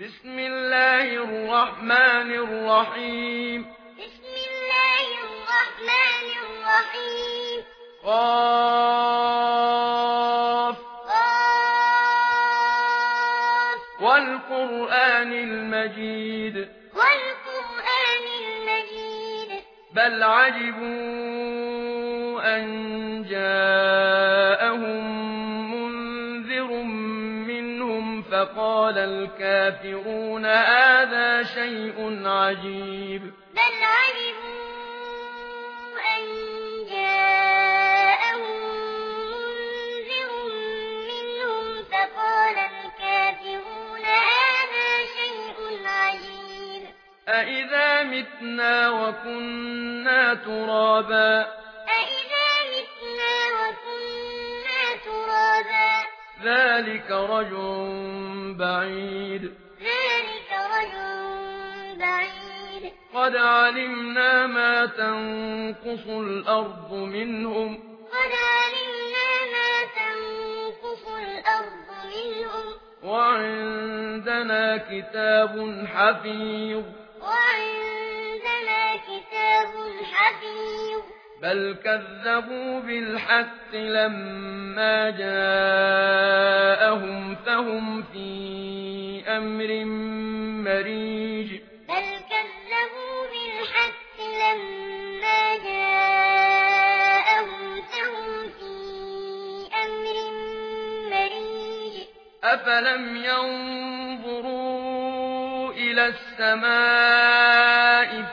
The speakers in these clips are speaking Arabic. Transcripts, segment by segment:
بسم الله الرحمن الرحيم بسم الله الرحمن الرحيم قاف قاف والقرآن المجيد والقرآن المجيد بل عجبوا أن جاءوا فقال الكافرون هذا شيء عجيب. بل عجبوا أن جاءهم منذر منهم فقال الكافرون هذا شيء عجيب. أئذا متنا وكنا ترابا ذلك رجل بعيد. ذلك رجل بعيد. قد علمنا ما تنقص الأرض منهم. قد علمنا ما تنقص الأرض منهم. وعندنا كتاب حفيظ. وعندنا كتاب حفيظ. بل كذبوا بالحق لما جاءهم فهم في أمر مريج. بل كذبوا بالحق لما جاءهم فهم في أمر مريج. أفلم ينظرون إلى السماء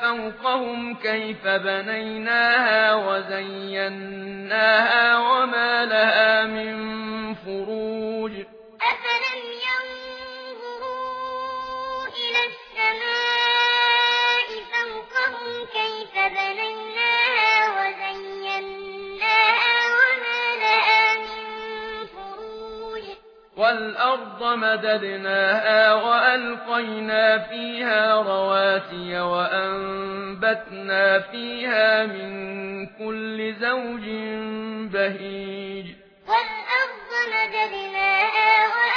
فوقهم كيف بنيناها وزيناها والأرض مددناها وألقينا فيها رواسي وأنبتنا فيها من كل زوج بهيج والأرض مددناها وألقينا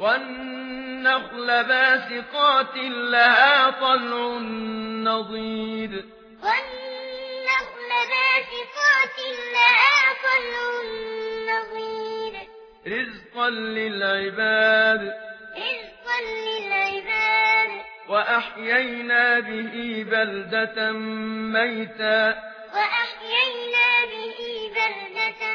وَالنَّخْلَ بَاسِقَاتٍ لَهَا طَلْعٌ نَضِيدٌ. وَالنَّخْلَ بَاسِقَاتٍ لَهَا طَلْعٌ نَضِيدٌ. رِزْقًا لِلْعِبَادِ. رِزْقًا لِلْعِبَادِ. وَأَحْيَيْنَا بِهِ بَلْدَةً مَيْتًا. وَأَحْيَيْنَا بِهِ بَلْدَةً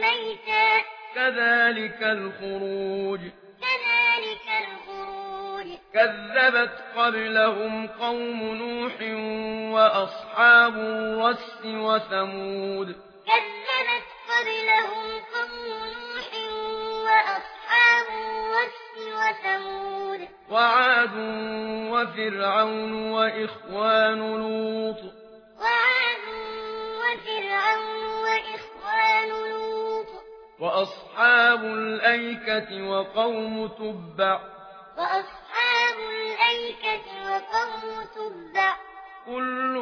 مَيْتًا. كذلك الخروج. كذلك الخروج. كذبت قبلهم قوم نوح وأصحاب الرس وثمود. كذبت قبلهم قوم نوح وأصحاب الرس وثمود. وعاد وفرعون وإخوان لوط. وعاد وفرعون وأصحاب الأيكة وقوم تبع وأصحاب الأيكة وقوم تبع كل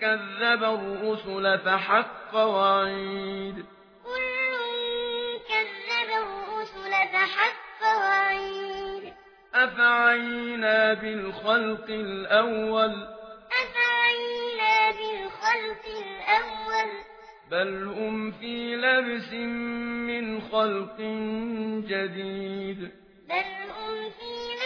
كذب الرسل فحق وعيد كل كذب الرسل فحق وعيد أفعينا بالخلق الأول بل هم في لبس من خلق جديد بل هم في